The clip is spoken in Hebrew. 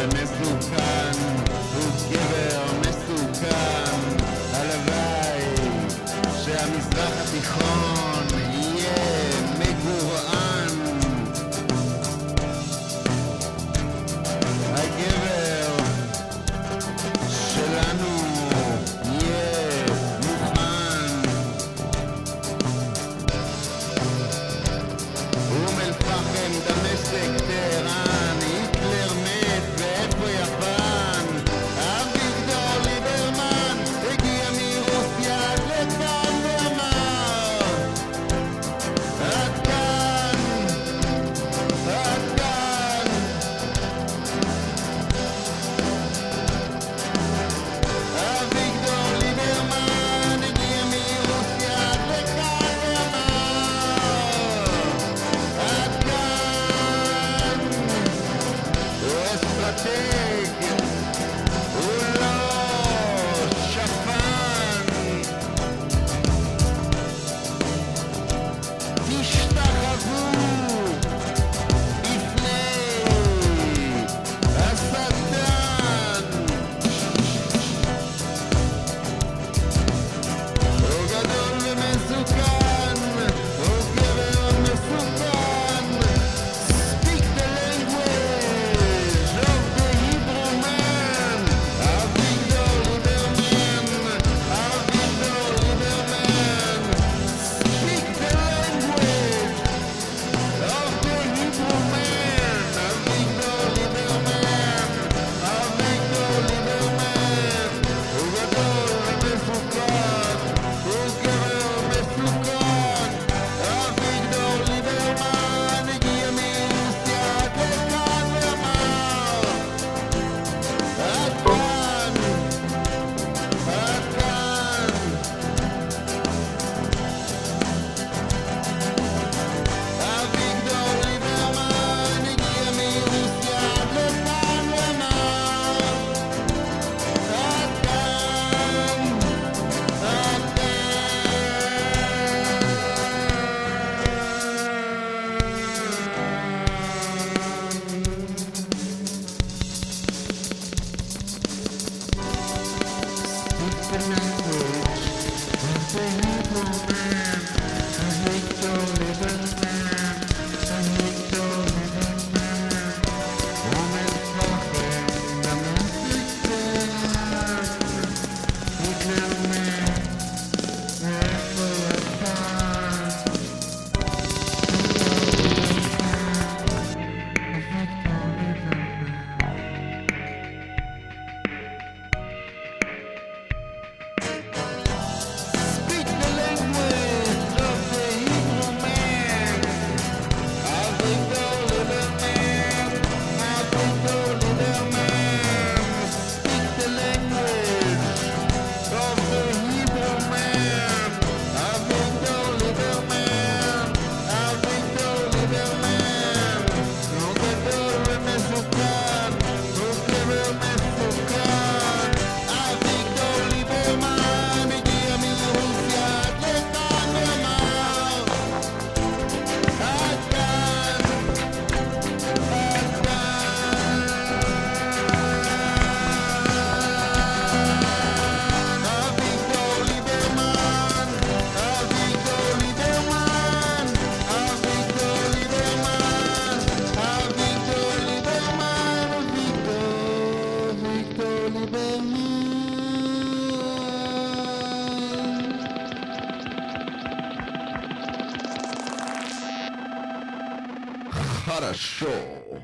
זה מסוכן, הוא גבר מסוכן, הלוואי שהמזרח התיכון יהיה מגורען. הגבר שלנו Fernández. para show.